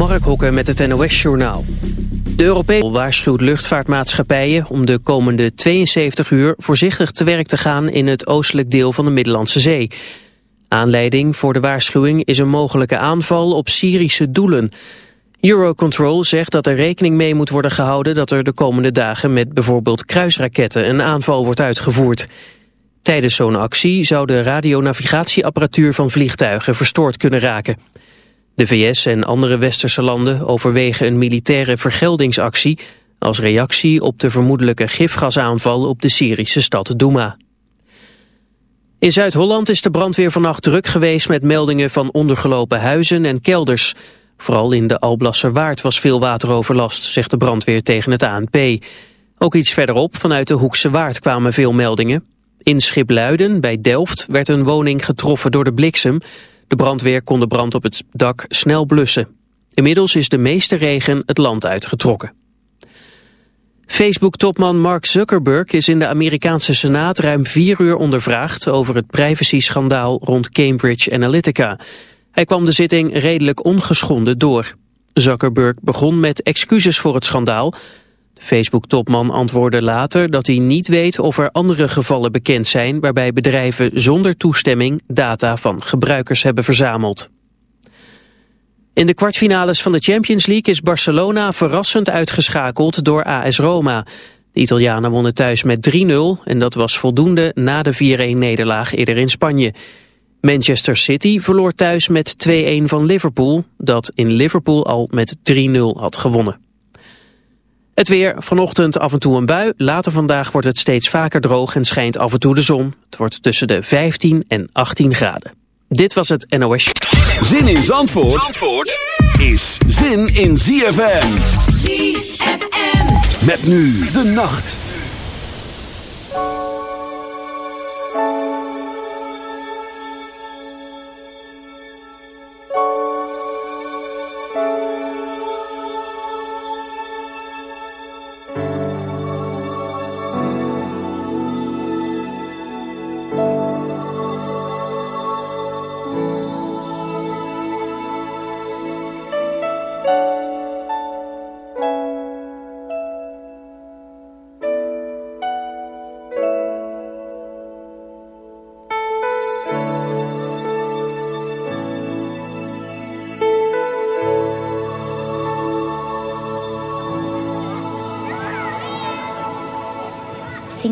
Mark Hokken met het NOS-journaal. De Europese waarschuwt luchtvaartmaatschappijen om de komende 72 uur voorzichtig te werk te gaan in het oostelijk deel van de Middellandse Zee. Aanleiding voor de waarschuwing is een mogelijke aanval op Syrische doelen. Eurocontrol zegt dat er rekening mee moet worden gehouden dat er de komende dagen met bijvoorbeeld kruisraketten een aanval wordt uitgevoerd. Tijdens zo'n actie zou de radionavigatieapparatuur van vliegtuigen verstoord kunnen raken. De VS en andere westerse landen overwegen een militaire vergeldingsactie als reactie op de vermoedelijke gifgasaanval op de Syrische stad Douma. In Zuid-Holland is de brandweer vannacht druk geweest met meldingen van ondergelopen huizen en kelders. Vooral in de Alblasserwaard was veel wateroverlast, zegt de brandweer tegen het ANP. Ook iets verderop, vanuit de Hoekse Waard, kwamen veel meldingen. In Schipluiden, bij Delft, werd een woning getroffen door de bliksem. De brandweer kon de brand op het dak snel blussen. Inmiddels is de meeste regen het land uitgetrokken. Facebook-topman Mark Zuckerberg is in de Amerikaanse Senaat ruim vier uur ondervraagd over het privacy-schandaal rond Cambridge Analytica. Hij kwam de zitting redelijk ongeschonden door. Zuckerberg begon met excuses voor het schandaal. Facebook-topman antwoordde later dat hij niet weet of er andere gevallen bekend zijn waarbij bedrijven zonder toestemming data van gebruikers hebben verzameld. In de kwartfinales van de Champions League is Barcelona verrassend uitgeschakeld door AS Roma. De Italianen wonnen thuis met 3-0 en dat was voldoende na de 4-1-nederlaag eerder in Spanje. Manchester City verloor thuis met 2-1 van Liverpool, dat in Liverpool al met 3-0 had gewonnen. Het weer, vanochtend af en toe een bui. Later vandaag wordt het steeds vaker droog en schijnt af en toe de zon. Het wordt tussen de 15 en 18 graden. Dit was het NOS. Zin in Zandvoort, Zandvoort is zin in ZFM. ZFM. Met nu de nacht.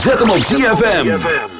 zet hem op ZFM.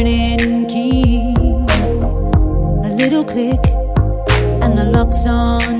Turning key. A little click, and the lock's on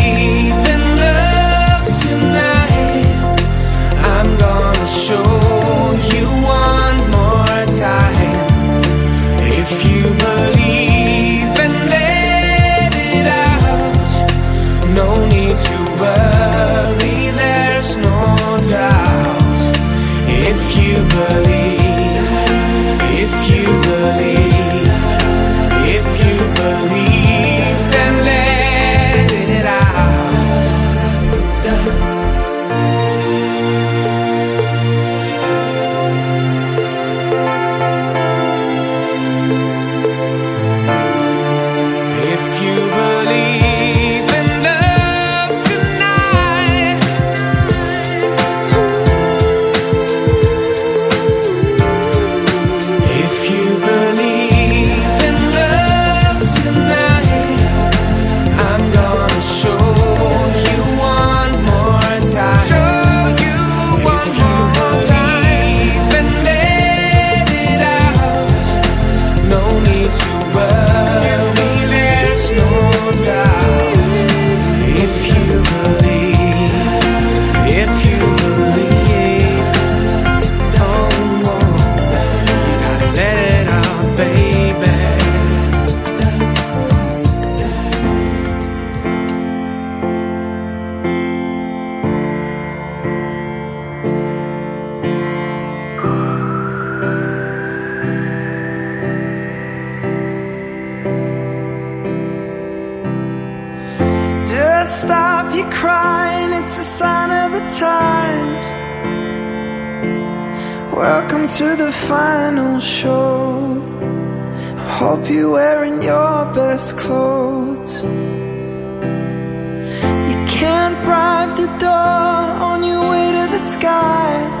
stop your crying, it's a sign of the times. Welcome to the final show. I hope you're wearing your best clothes. You can't bribe the door on your way to the sky.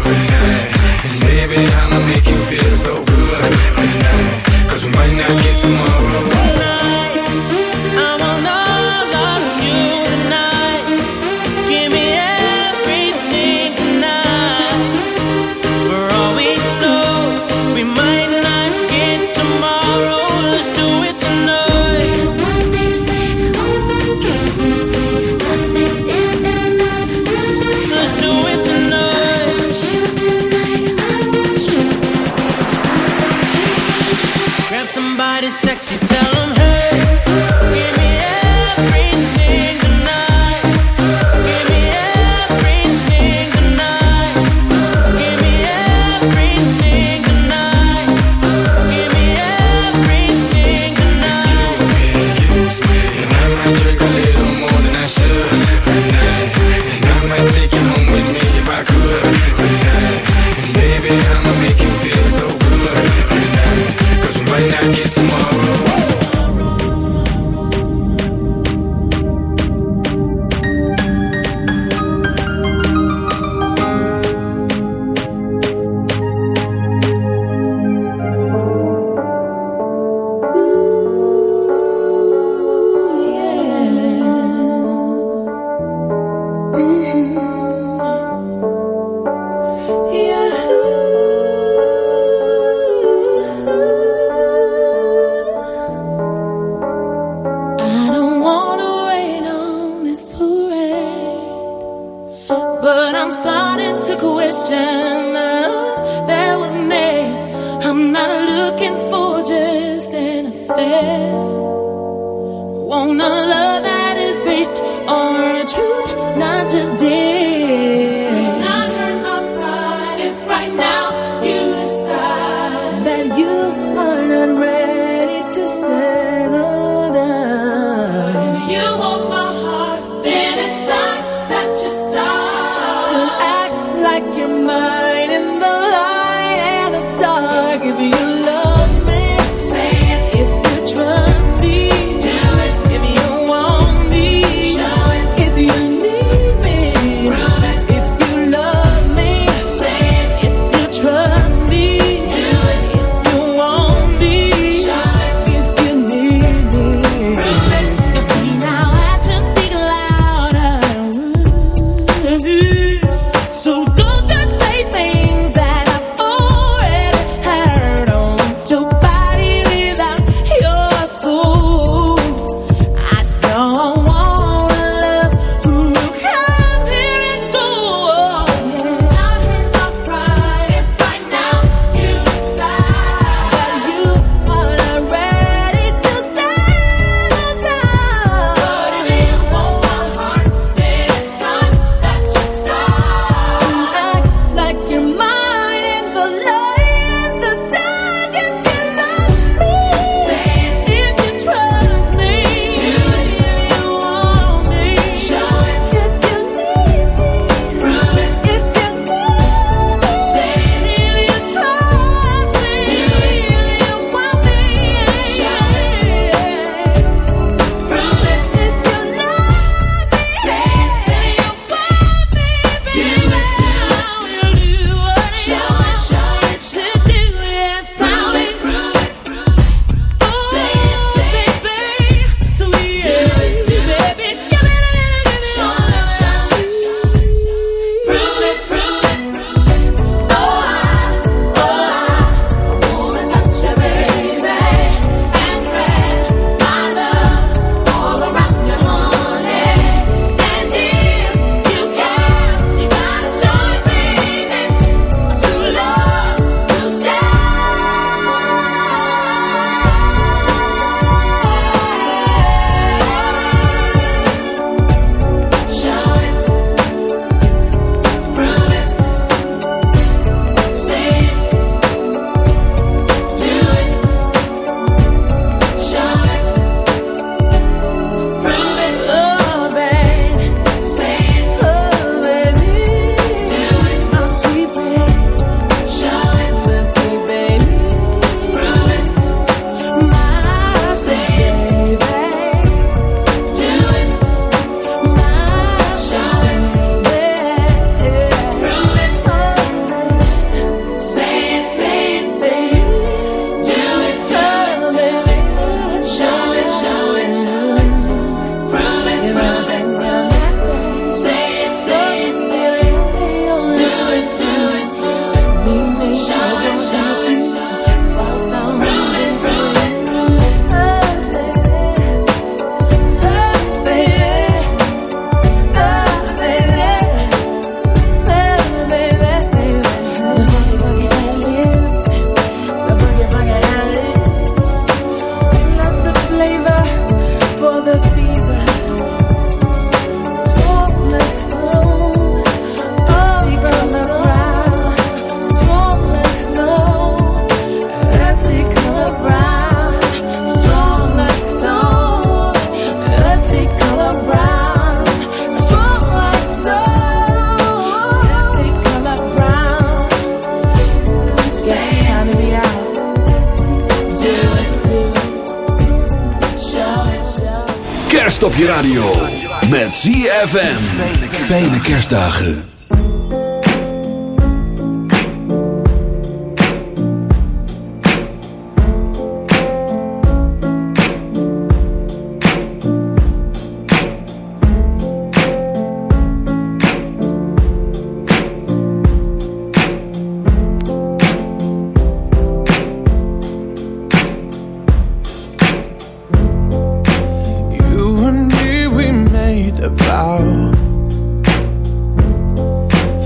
about.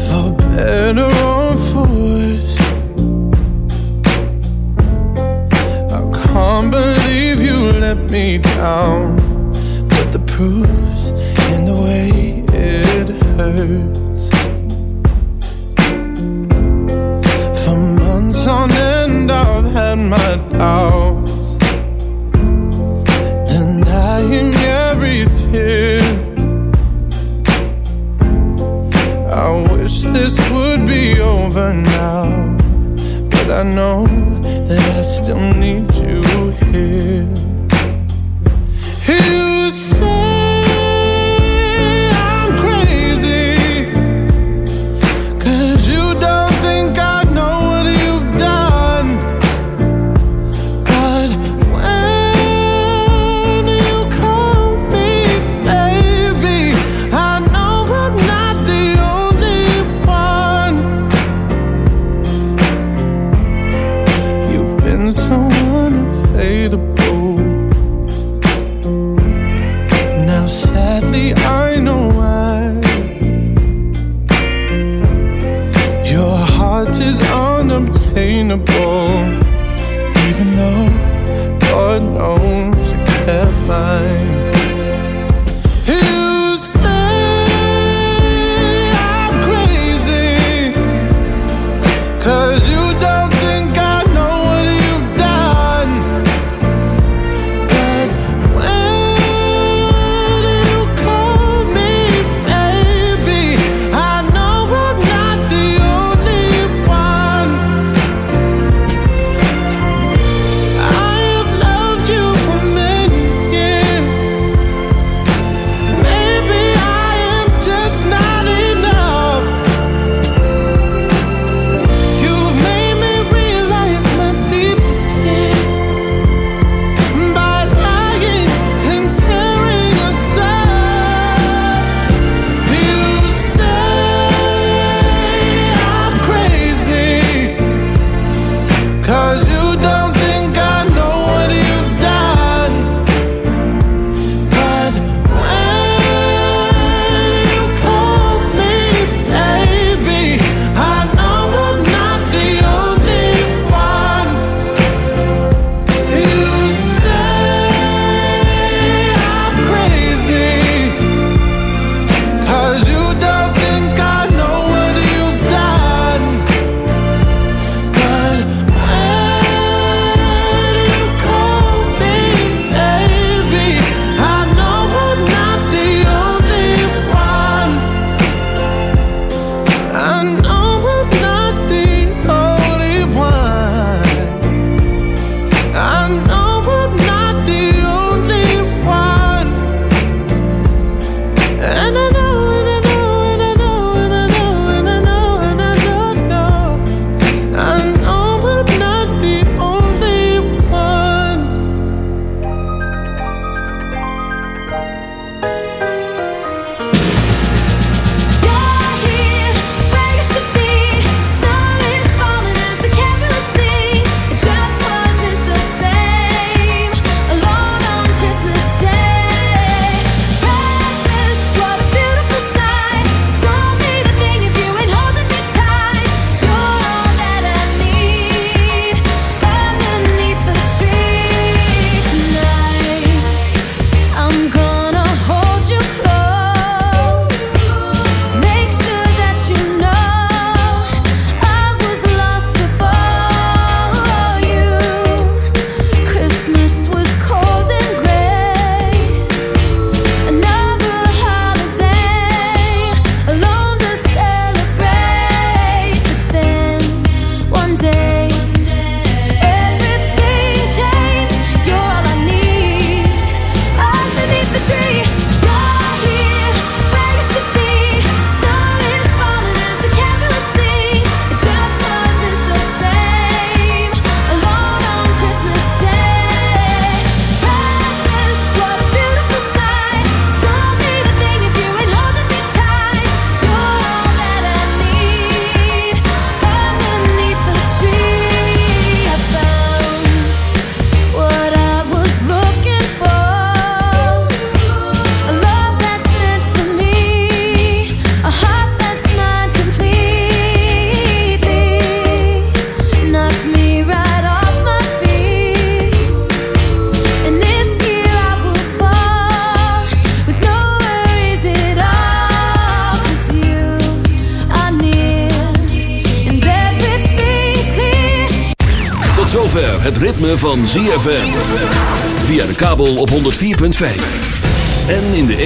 For better or for worse, I can't believe you let me down.